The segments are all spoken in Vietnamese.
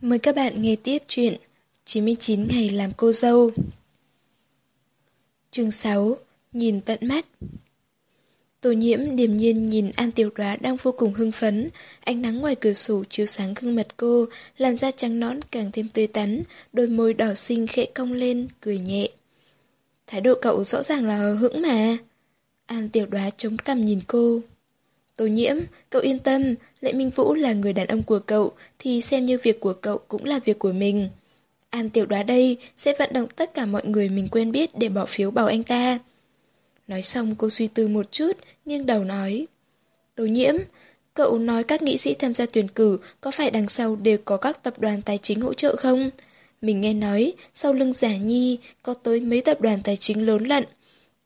Mời các bạn nghe tiếp chuyện 99 ngày làm cô dâu. Chương 6 Nhìn tận mắt. Tô nhiễm điềm nhiên nhìn An Tiểu Đoá đang vô cùng hưng phấn. Ánh nắng ngoài cửa sổ chiếu sáng gương mặt cô Làn da trắng nõn càng thêm tươi tắn Đôi môi đỏ xinh khẽ cong lên, cười nhẹ. Thái độ cậu rõ ràng là hờ hững mà. An Tiểu Đoá chống cằm nhìn cô. Tô nhiễm, cậu yên tâm, Lệ Minh Vũ là người đàn ông của cậu, thì xem như việc của cậu cũng là việc của mình. An tiểu đoá đây sẽ vận động tất cả mọi người mình quen biết để bỏ phiếu bảo anh ta. Nói xong cô suy tư một chút, nghiêng đầu nói. Tô nhiễm, cậu nói các nghị sĩ tham gia tuyển cử có phải đằng sau đều có các tập đoàn tài chính hỗ trợ không? Mình nghe nói, sau lưng giả nhi có tới mấy tập đoàn tài chính lớn lận.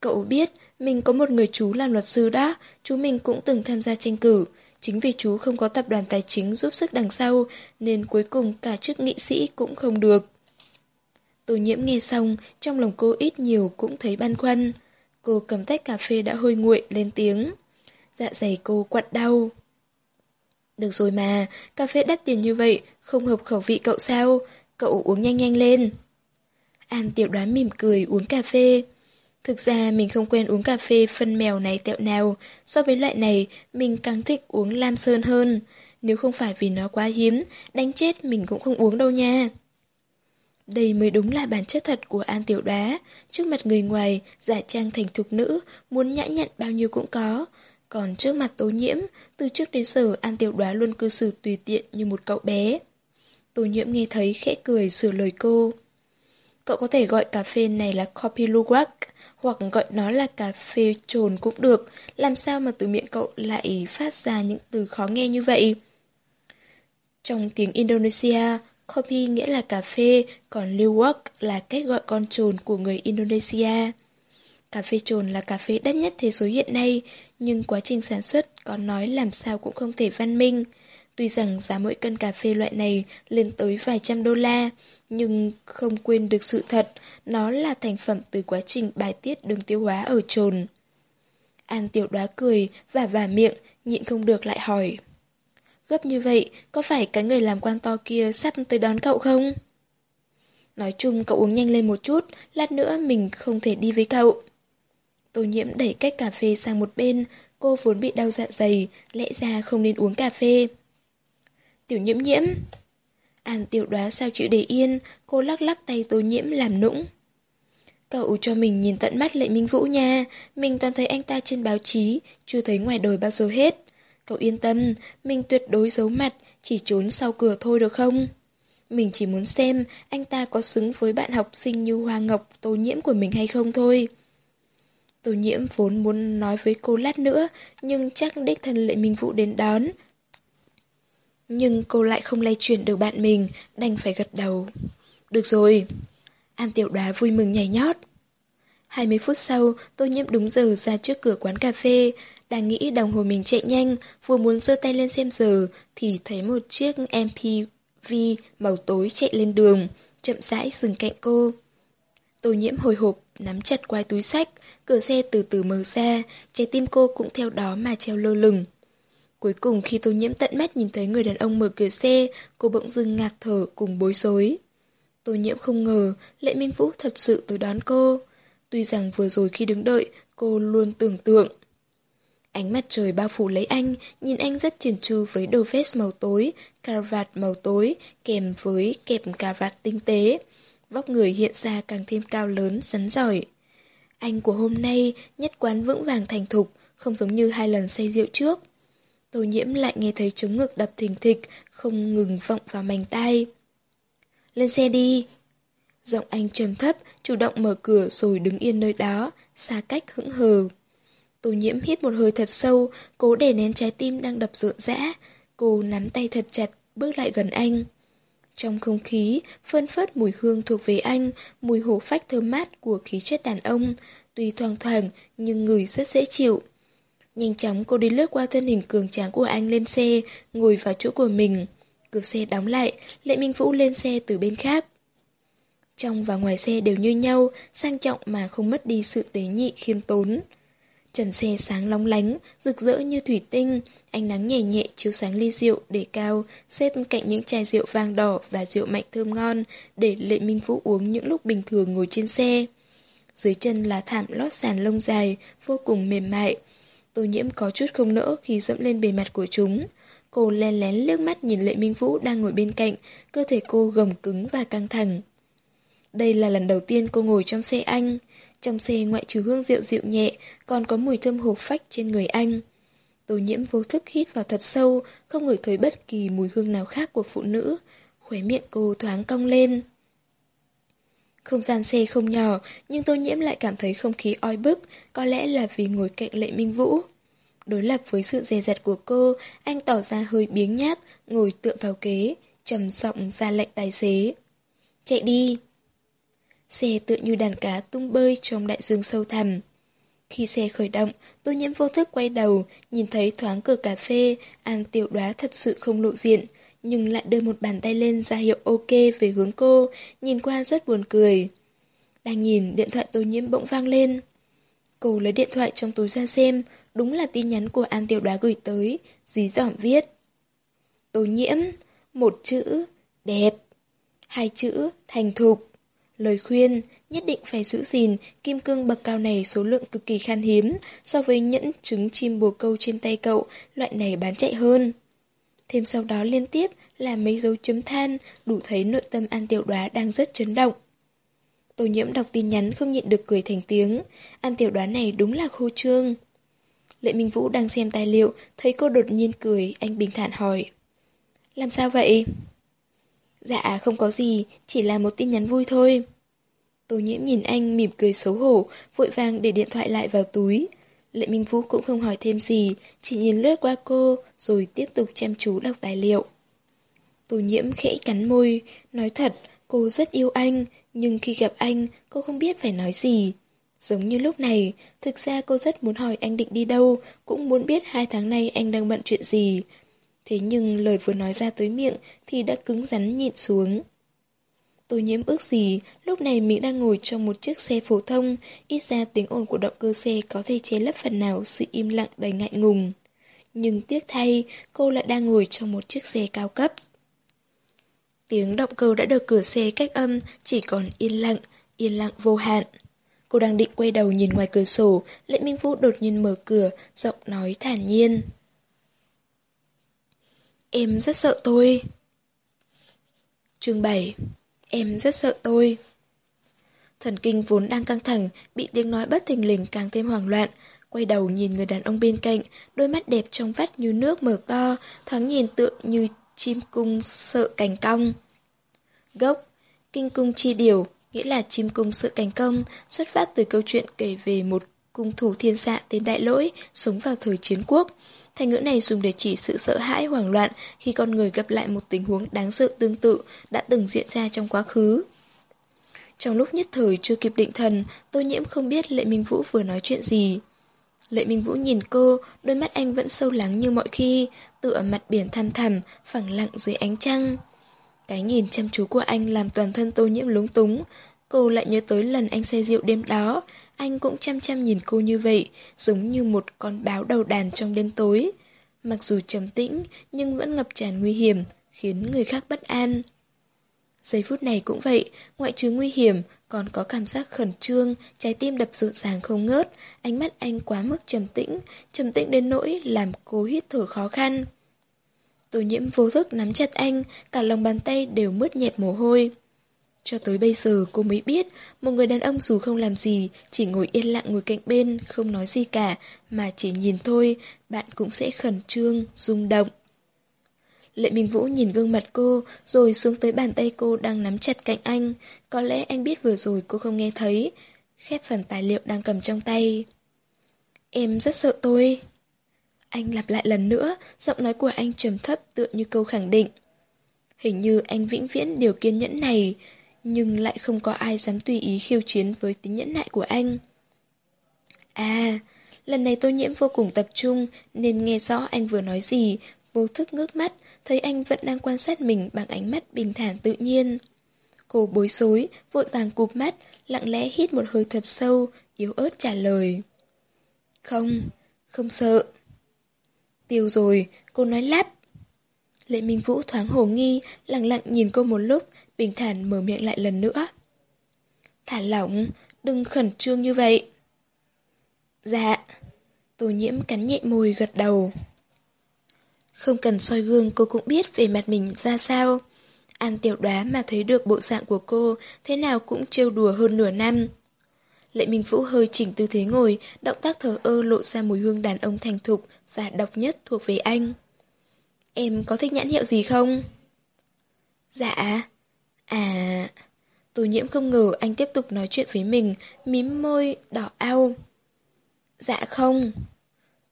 Cậu biết, mình có một người chú làm luật sư đã chú mình cũng từng tham gia tranh cử. Chính vì chú không có tập đoàn tài chính giúp sức đằng sau, nên cuối cùng cả chức nghị sĩ cũng không được. Tô nhiễm nghe xong, trong lòng cô ít nhiều cũng thấy băn khoăn. Cô cầm tách cà phê đã hôi nguội lên tiếng. Dạ dày cô quặn đau. Được rồi mà, cà phê đắt tiền như vậy, không hợp khẩu vị cậu sao? Cậu uống nhanh nhanh lên. An tiểu đoán mỉm cười uống cà phê. Thực ra mình không quen uống cà phê phân mèo này tẹo nào, so với loại này mình càng thích uống lam sơn hơn. Nếu không phải vì nó quá hiếm, đánh chết mình cũng không uống đâu nha. Đây mới đúng là bản chất thật của An Tiểu Đá. Trước mặt người ngoài, giả trang thành thục nữ, muốn nhã nhặn bao nhiêu cũng có. Còn trước mặt tố nhiễm, từ trước đến giờ An Tiểu Đá luôn cư xử tùy tiện như một cậu bé. Tố nhiễm nghe thấy khẽ cười sửa lời cô. Cậu có thể gọi cà phê này là coffee luwak, hoặc gọi nó là cà phê trồn cũng được, làm sao mà từ miệng cậu lại phát ra những từ khó nghe như vậy? Trong tiếng Indonesia, Kopi nghĩa là cà phê, còn luwak là cách gọi con trồn của người Indonesia. Cà phê trồn là cà phê đắt nhất thế giới hiện nay, nhưng quá trình sản xuất có nói làm sao cũng không thể văn minh. Tuy rằng giá mỗi cân cà phê loại này lên tới vài trăm đô la, nhưng không quên được sự thật, nó là thành phẩm từ quá trình bài tiết đường tiêu hóa ở trồn. An tiểu đoá cười, và vả miệng, nhịn không được lại hỏi. Gấp như vậy, có phải cái người làm quan to kia sắp tới đón cậu không? Nói chung cậu uống nhanh lên một chút, lát nữa mình không thể đi với cậu. Tô nhiễm đẩy cách cà phê sang một bên, cô vốn bị đau dạ dày, lẽ ra không nên uống cà phê. Tiểu nhiễm nhiễm. An tiểu đoá sao chịu để yên, cô lắc lắc tay tố nhiễm làm nũng. Cậu cho mình nhìn tận mắt lệ minh vũ nha, mình toàn thấy anh ta trên báo chí, chưa thấy ngoài đời bao giờ hết. Cậu yên tâm, mình tuyệt đối giấu mặt, chỉ trốn sau cửa thôi được không? Mình chỉ muốn xem anh ta có xứng với bạn học sinh như Hoa Ngọc, tô nhiễm của mình hay không thôi. Tô nhiễm vốn muốn nói với cô lát nữa, nhưng chắc đích thân lệ minh vũ đến đón, nhưng cô lại không lay chuyển được bạn mình, đành phải gật đầu. Được rồi. An tiểu đoá vui mừng nhảy nhót. 20 phút sau, tôi nhiễm đúng giờ ra trước cửa quán cà phê. Đang nghĩ đồng hồ mình chạy nhanh, vừa muốn giơ tay lên xem giờ, thì thấy một chiếc MPV màu tối chạy lên đường, chậm rãi dừng cạnh cô. tôi nhiễm hồi hộp, nắm chặt quai túi sách, cửa xe từ từ mở ra, trái tim cô cũng theo đó mà treo lơ lửng. Cuối cùng khi tô nhiễm tận mắt nhìn thấy người đàn ông mở cửa xe, cô bỗng dưng ngạt thở cùng bối rối. Tô nhiễm không ngờ Lệ Minh Vũ thật sự tới đón cô. Tuy rằng vừa rồi khi đứng đợi, cô luôn tưởng tượng. Ánh mặt trời bao phủ lấy anh, nhìn anh rất triển trư với đồ vest màu tối, cà vạt màu tối, kèm với kẹp cà vạt tinh tế. Vóc người hiện ra càng thêm cao lớn, rắn giỏi. Anh của hôm nay nhất quán vững vàng thành thục, không giống như hai lần say rượu trước. Tô nhiễm lại nghe thấy trống ngực đập thình thịch, không ngừng vọng vào mảnh tay. Lên xe đi. Giọng anh trầm thấp, chủ động mở cửa rồi đứng yên nơi đó, xa cách hững hờ. Tô nhiễm hít một hơi thật sâu, cố để nén trái tim đang đập rộn rã. Cô nắm tay thật chặt, bước lại gần anh. Trong không khí, phân phớt mùi hương thuộc về anh, mùi hổ phách thơm mát của khí chất đàn ông, tuy thoang thoảng nhưng người rất dễ chịu. Nhanh chóng cô đi lướt qua thân hình cường tráng của anh lên xe, ngồi vào chỗ của mình. Cửa xe đóng lại, Lệ Minh Vũ lên xe từ bên khác. Trong và ngoài xe đều như nhau, sang trọng mà không mất đi sự tế nhị khiêm tốn. Trần xe sáng long lánh, rực rỡ như thủy tinh, ánh nắng nhẹ nhẹ chiếu sáng ly rượu để cao, xếp cạnh những chai rượu vang đỏ và rượu mạnh thơm ngon, để Lệ Minh Vũ uống những lúc bình thường ngồi trên xe. Dưới chân là thảm lót sàn lông dài, vô cùng mềm mại. Tô nhiễm có chút không nỡ khi dẫm lên bề mặt của chúng. Cô len lén liếc mắt nhìn Lệ Minh Vũ đang ngồi bên cạnh, cơ thể cô gồng cứng và căng thẳng. Đây là lần đầu tiên cô ngồi trong xe anh. Trong xe ngoại trừ hương rượu rượu nhẹ, còn có mùi thơm hộp phách trên người anh. Tô nhiễm vô thức hít vào thật sâu, không ngửi thấy bất kỳ mùi hương nào khác của phụ nữ. Khóe miệng cô thoáng cong lên. Không gian xe không nhỏ, nhưng tô nhiễm lại cảm thấy không khí oi bức, có lẽ là vì ngồi cạnh lệ minh vũ. Đối lập với sự dè dặt của cô, anh tỏ ra hơi biếng nhác, ngồi tựa vào kế, trầm giọng ra lệnh tài xế. Chạy đi! Xe tựa như đàn cá tung bơi trong đại dương sâu thẳm. Khi xe khởi động, tô nhiễm vô thức quay đầu, nhìn thấy thoáng cửa cà phê, An tiểu đoá thật sự không lộ diện, nhưng lại đưa một bàn tay lên ra hiệu ok về hướng cô, nhìn qua rất buồn cười. Đang nhìn, điện thoại tô nhiễm bỗng vang lên. Cô lấy điện thoại trong túi ra xem, đúng là tin nhắn của An tiểu đoá gửi tới, dí dỏm viết. Tô nhiễm, một chữ, đẹp, hai chữ, thành thục. Lời khuyên, nhất định phải giữ gìn, kim cương bậc cao này số lượng cực kỳ khan hiếm, so với nhẫn trứng chim bồ câu trên tay cậu, loại này bán chạy hơn. Thêm sau đó liên tiếp là mấy dấu chấm than, đủ thấy nội tâm An Tiểu Đoá đang rất chấn động. Tô nhiễm đọc tin nhắn không nhịn được cười thành tiếng, An Tiểu Đoá này đúng là khô trương. Lệ Minh Vũ đang xem tài liệu, thấy cô đột nhiên cười, anh bình thản hỏi. Làm sao vậy? Dạ không có gì, chỉ là một tin nhắn vui thôi. Tô nhiễm nhìn anh mỉm cười xấu hổ, vội vàng để điện thoại lại vào túi. Lệ Minh Vũ cũng không hỏi thêm gì, chỉ nhìn lướt qua cô, rồi tiếp tục chăm chú đọc tài liệu. Tô nhiễm khẽ cắn môi, nói thật, cô rất yêu anh, nhưng khi gặp anh, cô không biết phải nói gì. Giống như lúc này, thực ra cô rất muốn hỏi anh định đi đâu, cũng muốn biết hai tháng nay anh đang bận chuyện gì. Thế nhưng lời vừa nói ra tới miệng thì đã cứng rắn nhịn xuống. Tôi nhiễm ước gì, lúc này mình đang ngồi trong một chiếc xe phổ thông, ít ra tiếng ồn của động cơ xe có thể che lấp phần nào sự im lặng đầy ngại ngùng. Nhưng tiếc thay, cô lại đang ngồi trong một chiếc xe cao cấp. Tiếng động cơ đã được cửa xe cách âm, chỉ còn yên lặng, yên lặng vô hạn. Cô đang định quay đầu nhìn ngoài cửa sổ, Lệ Minh Vũ đột nhiên mở cửa, giọng nói thản nhiên. Em rất sợ tôi. Chương 7 Em rất sợ tôi. Thần kinh vốn đang căng thẳng, bị tiếng nói bất thình lình càng thêm hoảng loạn. Quay đầu nhìn người đàn ông bên cạnh, đôi mắt đẹp trong vắt như nước mở to, thoáng nhìn tượng như chim cung sợ cành cong. Gốc, kinh cung chi điều, nghĩa là chim cung sợ cành công, xuất phát từ câu chuyện kể về một cung thủ thiên xạ tên Đại Lỗi, sống vào thời chiến quốc. Thành ngữ này dùng để chỉ sự sợ hãi hoảng loạn khi con người gặp lại một tình huống đáng sợ tương tự đã từng diễn ra trong quá khứ. Trong lúc nhất thời chưa kịp định thần, tôi nhiễm không biết Lệ Minh Vũ vừa nói chuyện gì. Lệ Minh Vũ nhìn cô, đôi mắt anh vẫn sâu lắng như mọi khi, tựa mặt biển thăm thẳm, phẳng lặng dưới ánh trăng. Cái nhìn chăm chú của anh làm toàn thân tô nhiễm lúng túng. Cô lại nhớ tới lần anh say rượu đêm đó, anh cũng chăm chăm nhìn cô như vậy, giống như một con báo đầu đàn trong đêm tối. Mặc dù trầm tĩnh, nhưng vẫn ngập tràn nguy hiểm, khiến người khác bất an. Giây phút này cũng vậy, ngoại trừ nguy hiểm, còn có cảm giác khẩn trương, trái tim đập rộn ràng không ngớt, ánh mắt anh quá mức trầm tĩnh, trầm tĩnh đến nỗi làm cô hít thở khó khăn. Tô nhiễm vô thức nắm chặt anh, cả lòng bàn tay đều mướt nhẹp mồ hôi. Cho tới bây giờ cô mới biết, một người đàn ông dù không làm gì, chỉ ngồi yên lặng ngồi cạnh bên, không nói gì cả, mà chỉ nhìn thôi, bạn cũng sẽ khẩn trương, rung động. Lệ Minh Vũ nhìn gương mặt cô, rồi xuống tới bàn tay cô đang nắm chặt cạnh anh. Có lẽ anh biết vừa rồi cô không nghe thấy. Khép phần tài liệu đang cầm trong tay. Em rất sợ tôi. Anh lặp lại lần nữa, giọng nói của anh trầm thấp tựa như câu khẳng định. Hình như anh vĩnh viễn điều kiên nhẫn này, nhưng lại không có ai dám tùy ý khiêu chiến với tính nhẫn nại của anh. À, lần này tôi nhiễm vô cùng tập trung nên nghe rõ anh vừa nói gì, vô thức ngước mắt, thấy anh vẫn đang quan sát mình bằng ánh mắt bình thản tự nhiên. Cô bối rối, vội vàng cụp mắt, lặng lẽ hít một hơi thật sâu, yếu ớt trả lời. Không, không sợ. Tiêu rồi, cô nói lắp. Lệ Minh Vũ thoáng hồ nghi, lặng lặng nhìn cô một lúc, bình thản mở miệng lại lần nữa. Thả lỏng, đừng khẩn trương như vậy. Dạ. Tô nhiễm cắn nhẹ môi gật đầu. Không cần soi gương cô cũng biết về mặt mình ra sao. An tiểu đoá mà thấy được bộ dạng của cô, thế nào cũng trêu đùa hơn nửa năm. Lệ Minh Vũ hơi chỉnh tư thế ngồi, động tác thờ ơ lộ ra mùi hương đàn ông thành thục và độc nhất thuộc về anh. Em có thích nhãn hiệu gì không? Dạ. À... Tô nhiễm không ngờ anh tiếp tục nói chuyện với mình, mím môi, đỏ ao. Dạ không.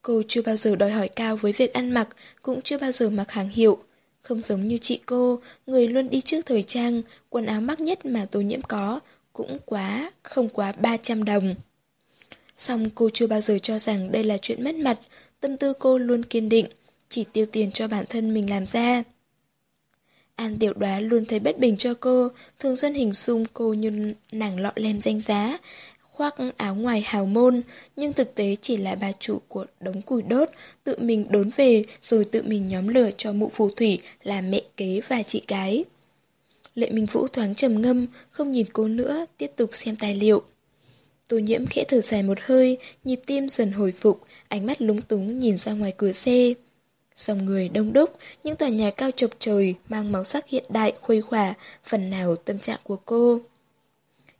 Cô chưa bao giờ đòi hỏi cao với việc ăn mặc, cũng chưa bao giờ mặc hàng hiệu. Không giống như chị cô, người luôn đi trước thời trang, quần áo mắc nhất mà tô nhiễm có, cũng quá, không quá 300 đồng. Xong cô chưa bao giờ cho rằng đây là chuyện mất mặt, tâm tư cô luôn kiên định, chỉ tiêu tiền cho bản thân mình làm ra. An tiểu đoá luôn thấy bất bình cho cô, thường xuyên hình dung cô như nàng lọ lem danh giá, khoác áo ngoài hào môn, nhưng thực tế chỉ là bà chủ của đống củi đốt, tự mình đốn về rồi tự mình nhóm lửa cho mụ phù thủy là mẹ kế và chị gái. Lệ Minh Vũ thoáng trầm ngâm, không nhìn cô nữa, tiếp tục xem tài liệu. Tô nhiễm khẽ thở dài một hơi, nhịp tim dần hồi phục, ánh mắt lúng túng nhìn ra ngoài cửa xe. Dòng người đông đúc, những tòa nhà cao chọc trời mang màu sắc hiện đại khuây khỏa, phần nào tâm trạng của cô.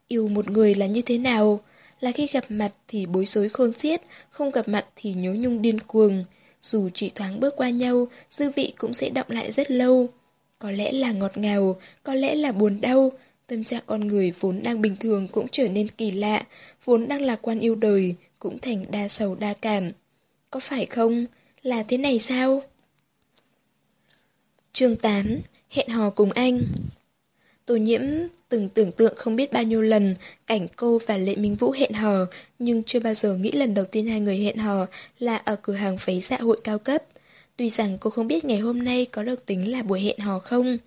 Yêu một người là như thế nào? Là khi gặp mặt thì bối rối khôn xiết, không gặp mặt thì nhớ nhung điên cuồng. Dù chỉ thoáng bước qua nhau, dư vị cũng sẽ động lại rất lâu. Có lẽ là ngọt ngào, có lẽ là buồn đau. Tâm trạng con người vốn đang bình thường cũng trở nên kỳ lạ, vốn đang lạc quan yêu đời, cũng thành đa sầu đa cảm. Có phải không? Là thế này sao? chương 8 Hẹn hò cùng anh Tô nhiễm từng tưởng tượng không biết bao nhiêu lần cảnh cô và Lệ Minh Vũ hẹn hò, nhưng chưa bao giờ nghĩ lần đầu tiên hai người hẹn hò là ở cửa hàng váy dạ hội cao cấp. Tuy rằng cô không biết ngày hôm nay có được tính là buổi hẹn hò không.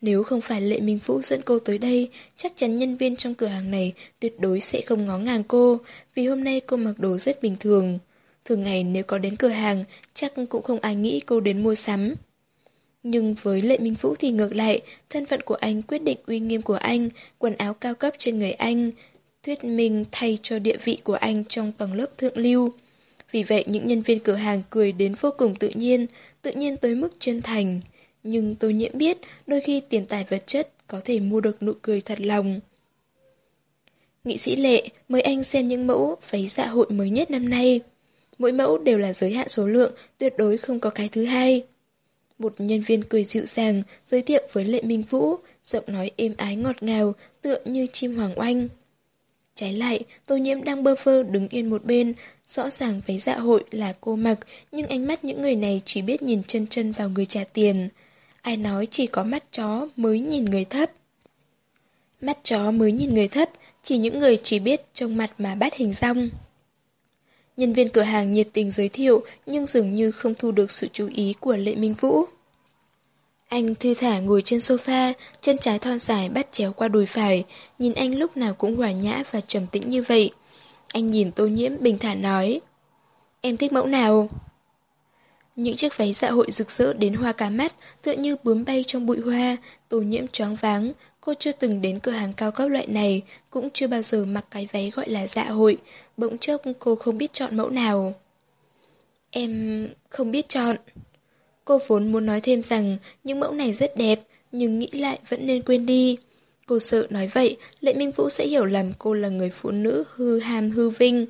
Nếu không phải Lệ Minh Vũ dẫn cô tới đây, chắc chắn nhân viên trong cửa hàng này tuyệt đối sẽ không ngó ngàng cô, vì hôm nay cô mặc đồ rất bình thường. Thường ngày nếu có đến cửa hàng, chắc cũng không ai nghĩ cô đến mua sắm. Nhưng với Lệ Minh Vũ thì ngược lại, thân phận của anh quyết định uy nghiêm của anh, quần áo cao cấp trên người anh, thuyết minh thay cho địa vị của anh trong tầng lớp thượng lưu. Vì vậy những nhân viên cửa hàng cười đến vô cùng tự nhiên, tự nhiên tới mức chân thành. Nhưng tôi nhiễm biết đôi khi tiền tài vật chất có thể mua được nụ cười thật lòng. Nghị sĩ Lệ, mời anh xem những mẫu váy dạ hội mới nhất năm nay. Mỗi mẫu đều là giới hạn số lượng, tuyệt đối không có cái thứ hai. Một nhân viên cười dịu dàng, giới thiệu với Lệ Minh Vũ, giọng nói êm ái ngọt ngào, tựa như chim hoàng oanh. Trái lại, tô nhiễm đang bơ phơ đứng yên một bên, rõ ràng váy dạ hội là cô mặc, nhưng ánh mắt những người này chỉ biết nhìn chân chân vào người trả tiền. Ai nói chỉ có mắt chó mới nhìn người thấp. Mắt chó mới nhìn người thấp, chỉ những người chỉ biết trông mặt mà bắt hình rong. Nhân viên cửa hàng nhiệt tình giới thiệu nhưng dường như không thu được sự chú ý của Lệ Minh Vũ. Anh thư thả ngồi trên sofa, chân trái thon dài bắt chéo qua đùi phải, nhìn anh lúc nào cũng hòa nhã và trầm tĩnh như vậy. Anh nhìn tô nhiễm bình thản nói. Em thích mẫu nào? Những chiếc váy dạ hội rực rỡ đến hoa cả mắt, tựa như bướm bay trong bụi hoa, tô nhiễm choáng váng. Cô chưa từng đến cửa hàng cao cấp loại này, cũng chưa bao giờ mặc cái váy gọi là dạ hội. Bỗng chốc cô không biết chọn mẫu nào. Em không biết chọn. Cô vốn muốn nói thêm rằng những mẫu này rất đẹp, nhưng nghĩ lại vẫn nên quên đi. Cô sợ nói vậy, Lệ Minh Vũ sẽ hiểu lầm cô là người phụ nữ hư ham hư vinh.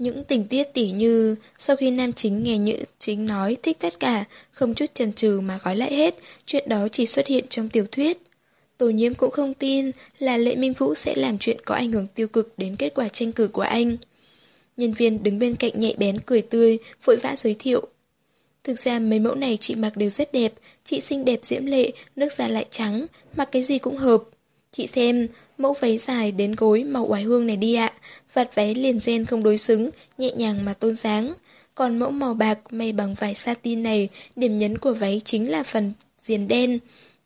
Những tình tiết tỉ như sau khi nam chính nghe nữ chính nói thích tất cả, không chút chần chừ mà gói lại hết, chuyện đó chỉ xuất hiện trong tiểu thuyết. Tổ nhiễm cũng không tin là Lệ Minh Vũ sẽ làm chuyện có ảnh hưởng tiêu cực đến kết quả tranh cử của anh. Nhân viên đứng bên cạnh nhạy bén cười tươi, vội vã giới thiệu. Thực ra mấy mẫu này chị mặc đều rất đẹp, chị xinh đẹp diễm lệ, nước da lại trắng, mặc cái gì cũng hợp. Chị xem, mẫu váy dài đến gối màu oải hương này đi ạ, vạt váy liền gen không đối xứng, nhẹ nhàng mà tôn dáng. Còn mẫu màu bạc may bằng vải satin này, điểm nhấn của váy chính là phần diền đen,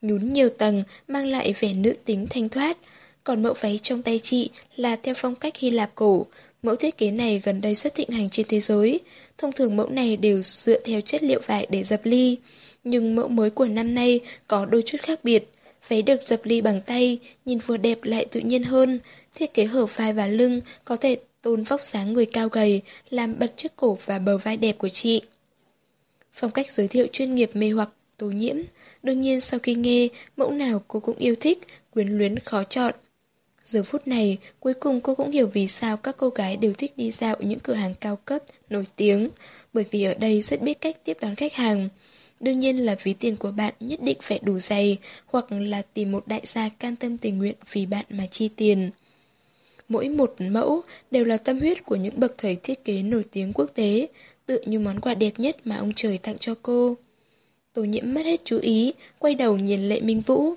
nhún nhiều tầng, mang lại vẻ nữ tính thanh thoát. Còn mẫu váy trong tay chị là theo phong cách Hy Lạp cổ, Mẫu thiết kế này gần đây xuất thịnh hành trên thế giới. Thông thường mẫu này đều dựa theo chất liệu vải để dập ly. Nhưng mẫu mới của năm nay có đôi chút khác biệt. Váy được dập ly bằng tay, nhìn vừa đẹp lại tự nhiên hơn. Thiết kế hở vai và lưng có thể tôn vóc dáng người cao gầy, làm bật chiếc cổ và bờ vai đẹp của chị. Phong cách giới thiệu chuyên nghiệp mê hoặc tố nhiễm. Đương nhiên sau khi nghe, mẫu nào cô cũng yêu thích, quyến luyến khó chọn. Giờ phút này, cuối cùng cô cũng hiểu vì sao các cô gái đều thích đi dạo những cửa hàng cao cấp, nổi tiếng, bởi vì ở đây rất biết cách tiếp đón khách hàng. Đương nhiên là ví tiền của bạn nhất định phải đủ dày, hoặc là tìm một đại gia can tâm tình nguyện vì bạn mà chi tiền. Mỗi một mẫu đều là tâm huyết của những bậc thầy thiết kế nổi tiếng quốc tế, tự như món quà đẹp nhất mà ông trời tặng cho cô. Tô nhiễm mất hết chú ý, quay đầu nhìn Lệ Minh Vũ.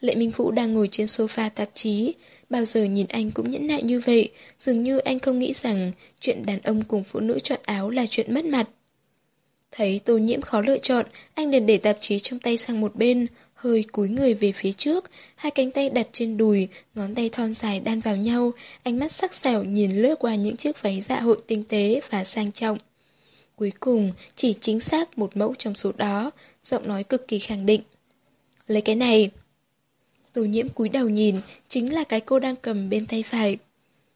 Lệ Minh Vũ đang ngồi trên sofa tạp chí, bao giờ nhìn anh cũng nhẫn nại như vậy, dường như anh không nghĩ rằng chuyện đàn ông cùng phụ nữ chọn áo là chuyện mất mặt. Thấy tô nhiễm khó lựa chọn, anh liền để tạp chí trong tay sang một bên, hơi cúi người về phía trước, hai cánh tay đặt trên đùi, ngón tay thon dài đan vào nhau, ánh mắt sắc sảo nhìn lướt qua những chiếc váy dạ hội tinh tế và sang trọng. Cuối cùng, chỉ chính xác một mẫu trong số đó, giọng nói cực kỳ khẳng định. Lấy cái này. Tô nhiễm cúi đầu nhìn, chính là cái cô đang cầm bên tay phải.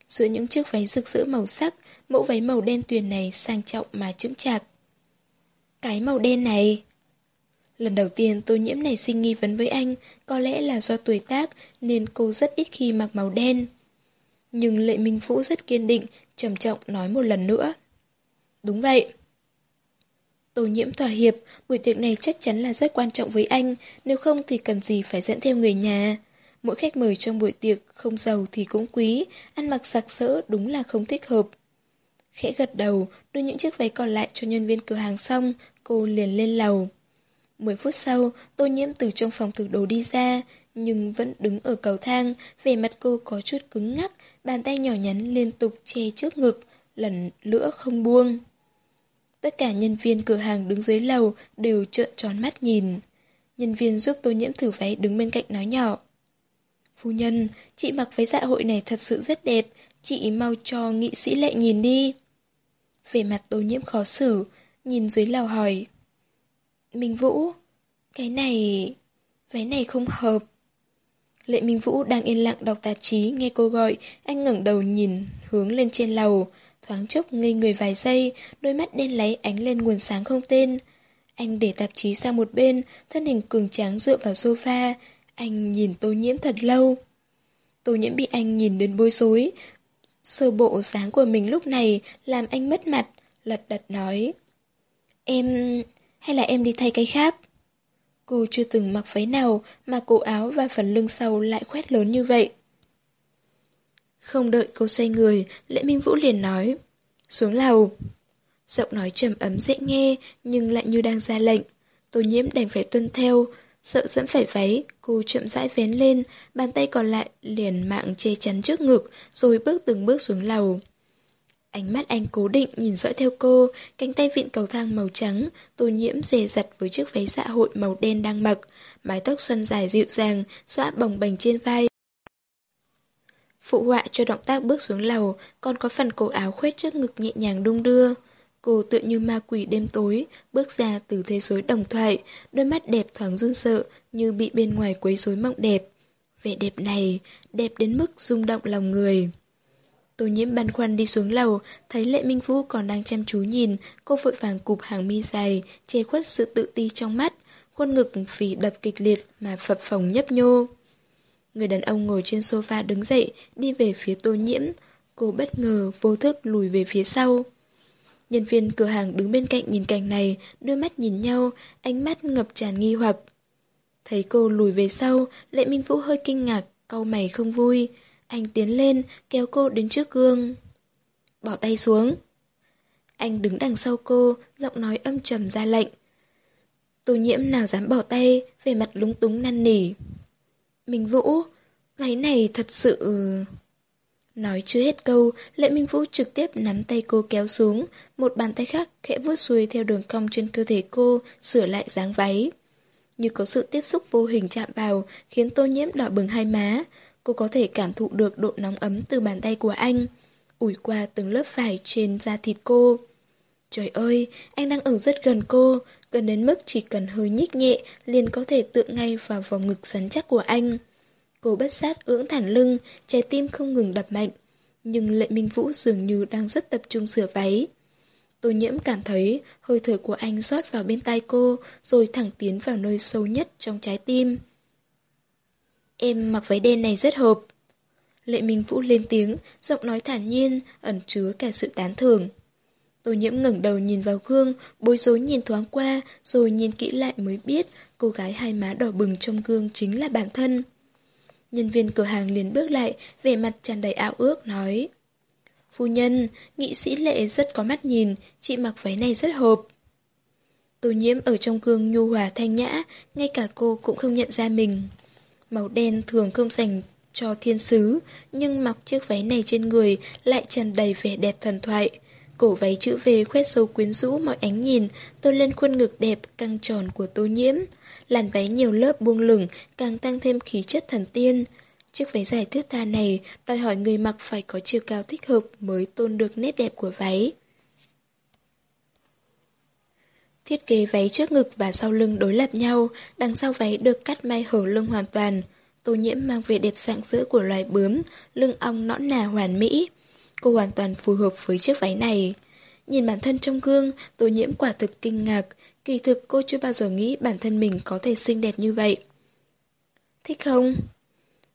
Giữa những chiếc váy rực rỡ màu sắc, mẫu váy màu đen tuyền này sang trọng mà chững chạc. Cái màu đen này... Lần đầu tiên tô nhiễm này sinh nghi vấn với anh, có lẽ là do tuổi tác nên cô rất ít khi mặc màu đen. Nhưng Lệ Minh Vũ rất kiên định, trầm trọng nói một lần nữa. Đúng vậy. Tô nhiễm thỏa hiệp, buổi tiệc này chắc chắn là rất quan trọng với anh, nếu không thì cần gì phải dẫn theo người nhà. Mỗi khách mời trong buổi tiệc, không giàu thì cũng quý, ăn mặc sặc sỡ đúng là không thích hợp. Khẽ gật đầu, đưa những chiếc váy còn lại cho nhân viên cửa hàng xong, cô liền lên lầu. Mười phút sau, tô nhiễm từ trong phòng thử đồ đi ra, nhưng vẫn đứng ở cầu thang, vẻ mặt cô có chút cứng ngắc, bàn tay nhỏ nhắn liên tục che trước ngực, lần lửa không buông. Tất cả nhân viên cửa hàng đứng dưới lầu đều trợn tròn mắt nhìn. Nhân viên giúp tô nhiễm thử váy đứng bên cạnh nói nhỏ. Phu nhân, chị mặc váy dạ hội này thật sự rất đẹp, chị mau cho nghị sĩ lệ nhìn đi. Về mặt tô nhiễm khó xử, nhìn dưới lầu hỏi. Minh Vũ, cái này... váy này không hợp. Lệ Minh Vũ đang yên lặng đọc tạp chí, nghe cô gọi, anh ngẩng đầu nhìn, hướng lên trên lầu. Thoáng chốc ngây người vài giây, đôi mắt đen láy ánh lên nguồn sáng không tên. Anh để tạp chí sang một bên, thân hình cường tráng dựa vào sofa. Anh nhìn tô nhiễm thật lâu. Tô nhiễm bị anh nhìn đến bối rối. Sơ bộ sáng của mình lúc này làm anh mất mặt, lật đật nói. Em... hay là em đi thay cái khác? Cô chưa từng mặc váy nào mà cổ áo và phần lưng sau lại khoét lớn như vậy. Không đợi cô xoay người, lễ Minh Vũ liền nói. Xuống lầu. Giọng nói trầm ấm dễ nghe, nhưng lại như đang ra lệnh. Tô nhiễm đành phải tuân theo. Sợ dẫn phải váy, cô chậm rãi vén lên, bàn tay còn lại liền mạng che chắn trước ngực, rồi bước từng bước xuống lầu. Ánh mắt anh cố định nhìn dõi theo cô, cánh tay vịn cầu thang màu trắng, tô nhiễm dè dặt với chiếc váy dạ hội màu đen đang mặc, mái tóc xuân dài dịu dàng, xõa bồng bềnh trên vai. Phụ họa cho động tác bước xuống lầu, còn có phần cổ áo khuét trước ngực nhẹ nhàng đung đưa. Cô tựa như ma quỷ đêm tối, bước ra từ thế giới đồng thoại, đôi mắt đẹp thoáng run sợ như bị bên ngoài quấy rối mộng đẹp. Vẻ đẹp này, đẹp đến mức rung động lòng người. Tô nhiễm băn khoăn đi xuống lầu, thấy Lệ Minh Vũ còn đang chăm chú nhìn, cô vội vàng cụp hàng mi dài, che khuất sự tự ti trong mắt, khuôn ngực phì đập kịch liệt mà phập phồng nhấp nhô. Người đàn ông ngồi trên sofa đứng dậy, đi về phía tô nhiễm. Cô bất ngờ, vô thức lùi về phía sau. Nhân viên cửa hàng đứng bên cạnh nhìn cảnh này, đôi mắt nhìn nhau, ánh mắt ngập tràn nghi hoặc. Thấy cô lùi về sau, Lệ Minh Vũ hơi kinh ngạc, cau mày không vui. Anh tiến lên, kéo cô đến trước gương. Bỏ tay xuống. Anh đứng đằng sau cô, giọng nói âm trầm ra lệnh. Tô nhiễm nào dám bỏ tay, về mặt lúng túng năn nỉ. Minh Vũ, váy này thật sự... Nói chưa hết câu, Lệ Minh Vũ trực tiếp nắm tay cô kéo xuống, một bàn tay khác khẽ vuốt xuôi theo đường cong trên cơ thể cô, sửa lại dáng váy. Như có sự tiếp xúc vô hình chạm vào, khiến tô nhiễm đỏ bừng hai má. Cô có thể cảm thụ được độ nóng ấm từ bàn tay của anh. ủi qua từng lớp vải trên da thịt cô. Trời ơi, anh đang ở rất gần cô, gần đến mức chỉ cần hơi nhích nhẹ liền có thể tựa ngay vào vòng ngực rắn chắc của anh. Cô bất sát ưỡng thẳng lưng, trái tim không ngừng đập mạnh. Nhưng Lệ Minh Vũ dường như đang rất tập trung sửa váy. Tô nhiễm cảm thấy hơi thở của anh rót vào bên tai cô rồi thẳng tiến vào nơi sâu nhất trong trái tim. Em mặc váy đen này rất hợp. Lệ Minh Vũ lên tiếng, giọng nói thản nhiên, ẩn chứa cả sự tán thưởng. Tô nhiễm ngẩng đầu nhìn vào gương, bối rối nhìn thoáng qua, rồi nhìn kỹ lại mới biết cô gái hai má đỏ bừng trong gương chính là bản thân. Nhân viên cửa hàng liền bước lại, vẻ mặt tràn đầy ảo ước, nói Phu nhân, nghị sĩ lệ rất có mắt nhìn, chị mặc váy này rất hợp. Tô nhiễm ở trong gương nhu hòa thanh nhã, ngay cả cô cũng không nhận ra mình. Màu đen thường không dành cho thiên sứ, nhưng mặc chiếc váy này trên người lại tràn đầy vẻ đẹp thần thoại. Cổ váy chữ V khoét sâu quyến rũ mọi ánh nhìn, tôn lên khuôn ngực đẹp, căng tròn của tô nhiễm. Làn váy nhiều lớp buông lửng, càng tăng thêm khí chất thần tiên. Chiếc váy dài thướt tha này đòi hỏi người mặc phải có chiều cao thích hợp mới tôn được nét đẹp của váy. Thiết kế váy trước ngực và sau lưng đối lập nhau, đằng sau váy được cắt may hở lưng hoàn toàn. Tô nhiễm mang vẻ đẹp sạng sỡ của loài bướm, lưng ong nõn nà hoàn mỹ. Cô hoàn toàn phù hợp với chiếc váy này. Nhìn bản thân trong gương, tô nhiễm quả thực kinh ngạc. Kỳ thực cô chưa bao giờ nghĩ bản thân mình có thể xinh đẹp như vậy. Thích không?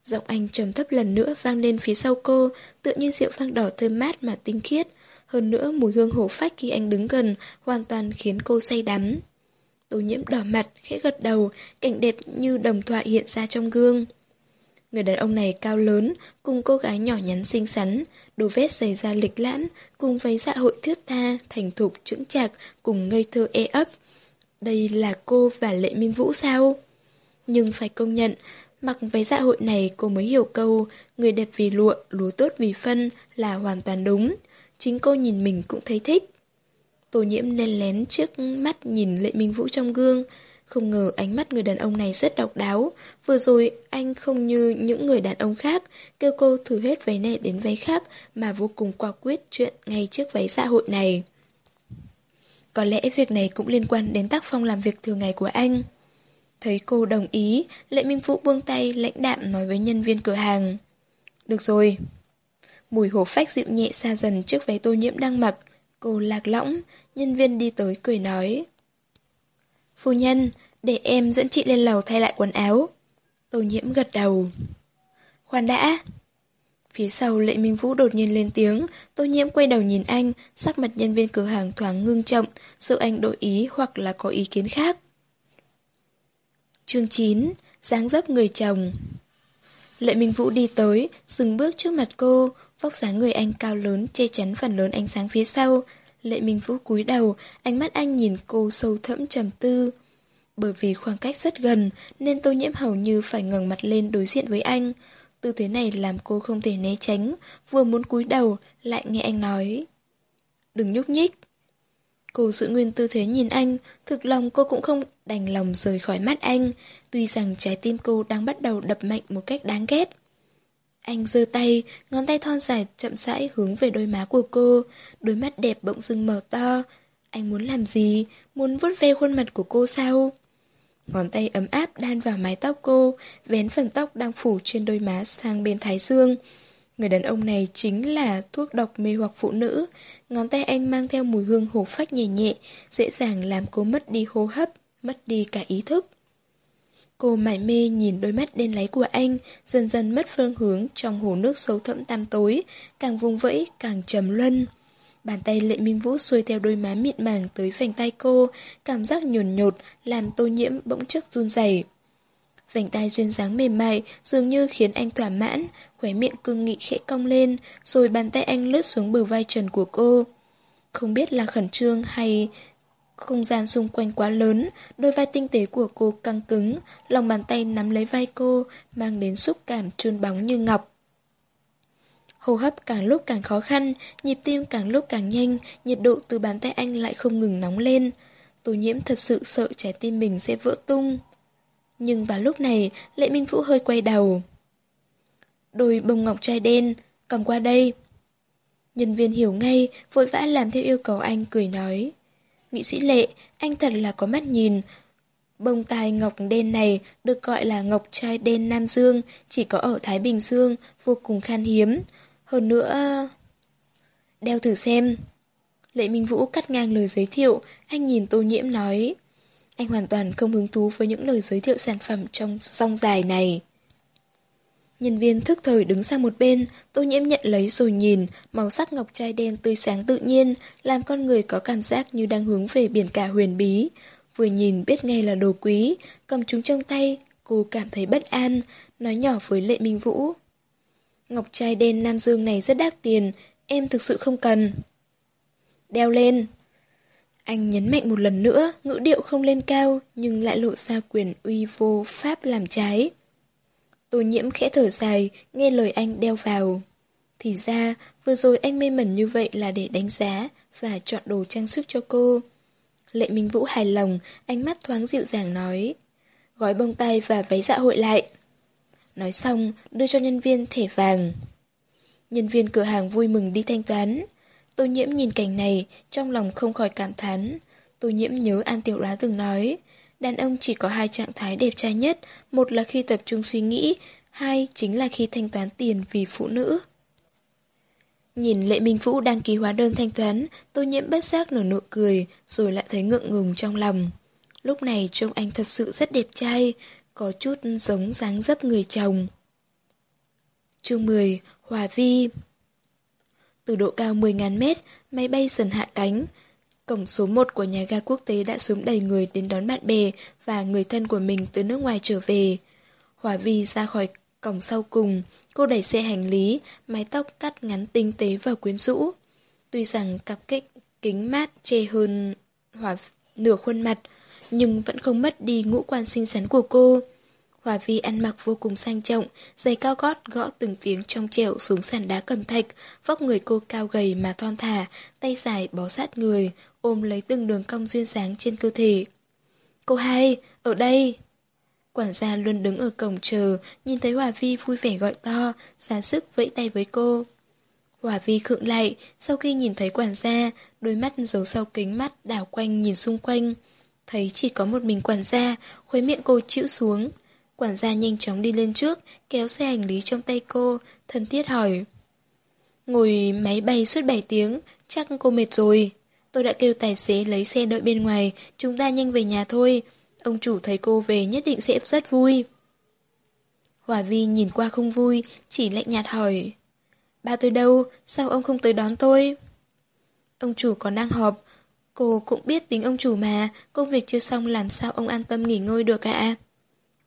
Giọng anh trầm thấp lần nữa vang lên phía sau cô, tựa như rượu vang đỏ thơm mát mà tinh khiết. Hơn nữa mùi hương hổ phách khi anh đứng gần hoàn toàn khiến cô say đắm. Tô nhiễm đỏ mặt, khẽ gật đầu, cảnh đẹp như đồng thoại hiện ra trong gương. Người đàn ông này cao lớn, cùng cô gái nhỏ nhắn xinh xắn, đồ vest giày da lịch lãm, cùng váy dạ hội thướt tha, thành thục, trưởng chạc, cùng ngây thơ e ấp. Đây là cô và Lệ Minh Vũ sao? Nhưng phải công nhận, mặc váy dạ hội này cô mới hiểu câu người đẹp vì lụa, lúa tốt vì phân là hoàn toàn đúng. Chính cô nhìn mình cũng thấy thích. Tô nhiễm lên lén trước mắt nhìn Lệ Minh Vũ trong gương, không ngờ ánh mắt người đàn ông này rất độc đáo. Vừa rồi anh không như những người đàn ông khác, kêu cô thử hết váy này đến váy khác mà vô cùng quả quyết chuyện ngay trước váy xã hội này. Có lẽ việc này cũng liên quan đến tác phong làm việc thường ngày của anh. Thấy cô đồng ý, Lệ Minh Vũ buông tay lãnh đạm nói với nhân viên cửa hàng. Được rồi. Mùi hổ phách dịu nhẹ xa dần trước váy tô nhiễm đang mặc. Cô lạc lõng, nhân viên đi tới cười nói. Phu nhân, để em dẫn chị lên lầu thay lại quần áo. Tô nhiễm gật đầu. Khoan đã. Phía sau Lệ Minh Vũ đột nhiên lên tiếng, tô nhiễm quay đầu nhìn anh, sắc mặt nhân viên cửa hàng thoáng ngưng trọng, sợ anh đổi ý hoặc là có ý kiến khác. Chương 9. dáng dấp người chồng Lệ Minh Vũ đi tới, dừng bước trước mặt cô, vóc dáng người anh cao lớn che chắn phần lớn ánh sáng phía sau, Lệ Minh Vũ cúi đầu, ánh mắt anh nhìn cô sâu thẫm trầm tư. Bởi vì khoảng cách rất gần, nên tô nhiễm hầu như phải ngẩng mặt lên đối diện với anh. Tư thế này làm cô không thể né tránh, vừa muốn cúi đầu, lại nghe anh nói. Đừng nhúc nhích. Cô giữ nguyên tư thế nhìn anh, thực lòng cô cũng không đành lòng rời khỏi mắt anh, tuy rằng trái tim cô đang bắt đầu đập mạnh một cách đáng ghét. Anh giơ tay, ngón tay thon dài chậm rãi hướng về đôi má của cô, đôi mắt đẹp bỗng dưng mở to. Anh muốn làm gì? Muốn vuốt ve khuôn mặt của cô sao? Ngón tay ấm áp đan vào mái tóc cô, vén phần tóc đang phủ trên đôi má sang bên thái dương. Người đàn ông này chính là thuốc độc mê hoặc phụ nữ. Ngón tay anh mang theo mùi hương hổ phách nhẹ nhẹ, dễ dàng làm cô mất đi hô hấp, mất đi cả ý thức. Cô mải mê nhìn đôi mắt đen láy của anh, dần dần mất phương hướng trong hồ nước sâu thẫm tăm tối, càng vùng vẫy càng trầm luân. Bàn tay lệ minh vũ xuôi theo đôi má mịn màng tới vành tay cô, cảm giác nhồn nhột, làm tô nhiễm bỗng chốc run rẩy. Vành tay duyên dáng mềm mại dường như khiến anh thỏa mãn, khóe miệng cương nghị khẽ cong lên, rồi bàn tay anh lướt xuống bờ vai trần của cô. Không biết là khẩn trương hay không gian xung quanh quá lớn, đôi vai tinh tế của cô căng cứng, lòng bàn tay nắm lấy vai cô, mang đến xúc cảm trơn bóng như ngọc. Hô hấp càng lúc càng khó khăn, nhịp tim càng lúc càng nhanh, nhiệt độ từ bàn tay anh lại không ngừng nóng lên. Tô nhiễm thật sự sợ trái tim mình sẽ vỡ tung. Nhưng vào lúc này, Lệ Minh Vũ hơi quay đầu. Đôi bông ngọc trai đen, cầm qua đây. Nhân viên hiểu ngay, vội vã làm theo yêu cầu anh cười nói. Nghị sĩ lệ, anh thật là có mắt nhìn. Bông tai ngọc đen này được gọi là ngọc trai đen Nam Dương, chỉ có ở Thái Bình Dương, vô cùng khan hiếm. Hơn nữa... Đeo thử xem. Lệ Minh Vũ cắt ngang lời giới thiệu, anh nhìn tô nhiễm nói. Anh hoàn toàn không hứng thú với những lời giới thiệu sản phẩm trong song dài này. Nhân viên thức thời đứng sang một bên, tô nhiễm nhận lấy rồi nhìn, màu sắc ngọc trai đen tươi sáng tự nhiên, làm con người có cảm giác như đang hướng về biển cả huyền bí. Vừa nhìn biết ngay là đồ quý, cầm chúng trong tay, cô cảm thấy bất an, nói nhỏ với Lệ Minh Vũ. Ngọc trai đen Nam Dương này rất đắt tiền, em thực sự không cần. Đeo lên. Anh nhấn mạnh một lần nữa, ngữ điệu không lên cao, nhưng lại lộ ra quyền uy vô pháp làm trái. Tô nhiễm khẽ thở dài, nghe lời anh đeo vào. Thì ra, vừa rồi anh mê mẩn như vậy là để đánh giá và chọn đồ trang sức cho cô. Lệ Minh Vũ hài lòng, ánh mắt thoáng dịu dàng nói. Gói bông tay và váy dạ hội lại. Nói xong, đưa cho nhân viên thẻ vàng. Nhân viên cửa hàng vui mừng đi thanh toán. Tô nhiễm nhìn cảnh này, trong lòng không khỏi cảm thán. Tô nhiễm nhớ An Tiểu Đoá từng nói, đàn ông chỉ có hai trạng thái đẹp trai nhất, một là khi tập trung suy nghĩ, hai chính là khi thanh toán tiền vì phụ nữ. Nhìn Lệ Minh Vũ đăng ký hóa đơn thanh toán, tôi nhiễm bất giác nở nụ cười, rồi lại thấy ngượng ngùng trong lòng. Lúc này trông anh thật sự rất đẹp trai, có chút giống dáng dấp người chồng. Chương 10 Hòa Vi Từ độ cao 10.000 mét, máy bay dần hạ cánh. Cổng số 1 của nhà ga quốc tế đã xuống đầy người đến đón bạn bè và người thân của mình từ nước ngoài trở về. Hòa Vi ra khỏi cổng sau cùng, cô đẩy xe hành lý, mái tóc cắt ngắn tinh tế và quyến rũ. Tuy rằng cặp kích kính mát che hơn Hòa nửa khuôn mặt, nhưng vẫn không mất đi ngũ quan xinh xắn của cô. Hòa Vi ăn mặc vô cùng sang trọng, giày cao gót gõ từng tiếng trong trẻo xuống sàn đá cẩm thạch, vóc người cô cao gầy mà thon thả, tay dài bó sát người, ôm lấy từng đường cong duyên dáng trên cơ thể. Cô hai, ở đây! Quản gia luôn đứng ở cổng chờ, nhìn thấy Hòa Vi vui vẻ gọi to, ra sức vẫy tay với cô. Hòa Vi khựng lại, sau khi nhìn thấy quản gia, đôi mắt giấu sau kính mắt đảo quanh nhìn xung quanh. Thấy chỉ có một mình quản gia, khuấy miệng cô chịu xuống. Quản gia nhanh chóng đi lên trước, kéo xe hành lý trong tay cô, thân thiết hỏi. Ngồi máy bay suốt 7 tiếng, chắc cô mệt rồi. Tôi đã kêu tài xế lấy xe đợi bên ngoài, chúng ta nhanh về nhà thôi. Ông chủ thấy cô về nhất định sẽ rất vui. Hòa Vi nhìn qua không vui, chỉ lạnh nhạt hỏi. Ba tôi đâu, sao ông không tới đón tôi? Ông chủ còn đang họp, cô cũng biết tính ông chủ mà, công việc chưa xong làm sao ông an tâm nghỉ ngơi được ạ?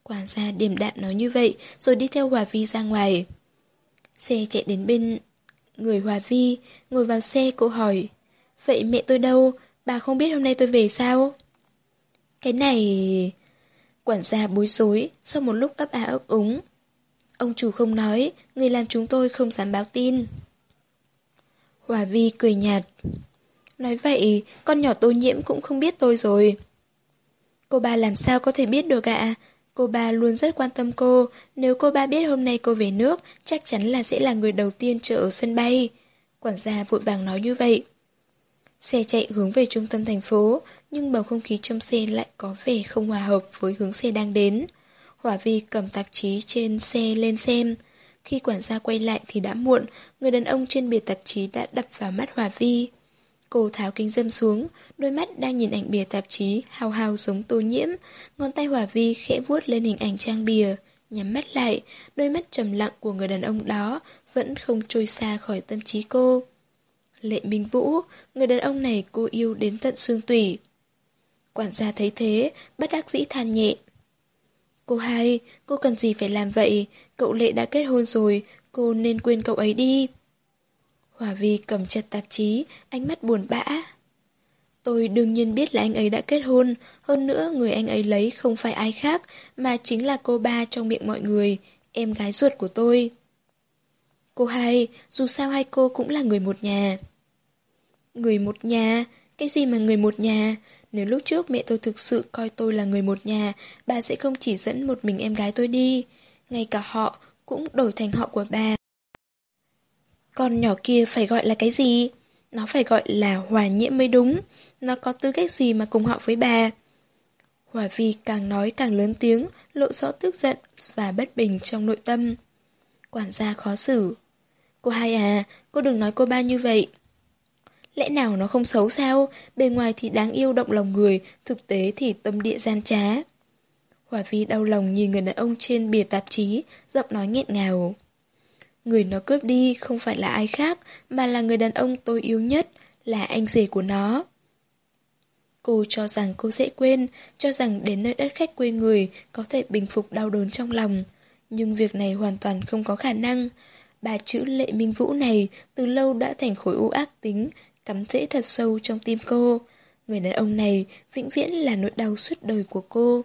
Quản gia điềm đạm nói như vậy, rồi đi theo Hòa Vi ra ngoài. Xe chạy đến bên người Hòa Vi, ngồi vào xe cô hỏi. Vậy mẹ tôi đâu? Bà không biết hôm nay tôi về sao? Cái này... Quản gia bối rối, sau một lúc ấp á ấp úng. Ông chủ không nói, người làm chúng tôi không dám báo tin. Hòa Vi cười nhạt. Nói vậy, con nhỏ tô nhiễm cũng không biết tôi rồi. Cô ba làm sao có thể biết được ạ? Cô ba luôn rất quan tâm cô, nếu cô ba biết hôm nay cô về nước, chắc chắn là sẽ là người đầu tiên chờ ở sân bay. Quản gia vội vàng nói như vậy. Xe chạy hướng về trung tâm thành phố, nhưng bầu không khí trong xe lại có vẻ không hòa hợp với hướng xe đang đến. Hỏa Vi cầm tạp chí trên xe lên xem. Khi quản gia quay lại thì đã muộn, người đàn ông trên bìa tạp chí đã đập vào mắt Hòa Vi. Cô tháo kính dâm xuống, đôi mắt đang nhìn ảnh bìa tạp chí hào hào giống tô nhiễm, ngón tay hỏa Vi khẽ vuốt lên hình ảnh trang bìa, nhắm mắt lại, đôi mắt trầm lặng của người đàn ông đó vẫn không trôi xa khỏi tâm trí cô. Lệ Minh Vũ, người đàn ông này cô yêu đến tận xương tủy. Quản gia thấy thế, bất đắc dĩ than nhẹ. Cô hai, cô cần gì phải làm vậy? Cậu Lệ đã kết hôn rồi, cô nên quên cậu ấy đi. Hòa Vi cầm chặt tạp chí, ánh mắt buồn bã. Tôi đương nhiên biết là anh ấy đã kết hôn, hơn nữa người anh ấy lấy không phải ai khác, mà chính là cô ba trong miệng mọi người, em gái ruột của tôi. Cô hai, dù sao hai cô cũng là người một nhà. Người một nhà? Cái gì mà người một nhà? Nếu lúc trước mẹ tôi thực sự coi tôi là người một nhà, bà sẽ không chỉ dẫn một mình em gái tôi đi. Ngay cả họ cũng đổi thành họ của bà. Con nhỏ kia phải gọi là cái gì? Nó phải gọi là hòa nhiễm mới đúng. Nó có tư cách gì mà cùng họ với bà? Hòa vi càng nói càng lớn tiếng, lộ rõ tức giận và bất bình trong nội tâm. Quản gia khó xử. Cô hai à, cô đừng nói cô ba như vậy. Lẽ nào nó không xấu sao? Bề ngoài thì đáng yêu động lòng người, thực tế thì tâm địa gian trá. Hòa vi đau lòng nhìn người đàn ông trên bìa tạp chí, giọng nói nghẹn ngào. Người nó cướp đi không phải là ai khác, mà là người đàn ông tôi yêu nhất, là anh rể của nó. Cô cho rằng cô dễ quên, cho rằng đến nơi đất khách quê người có thể bình phục đau đớn trong lòng. Nhưng việc này hoàn toàn không có khả năng. Ba chữ lệ minh vũ này từ lâu đã thành khối u ác tính, cắm rễ thật sâu trong tim cô. Người đàn ông này vĩnh viễn là nỗi đau suốt đời của cô.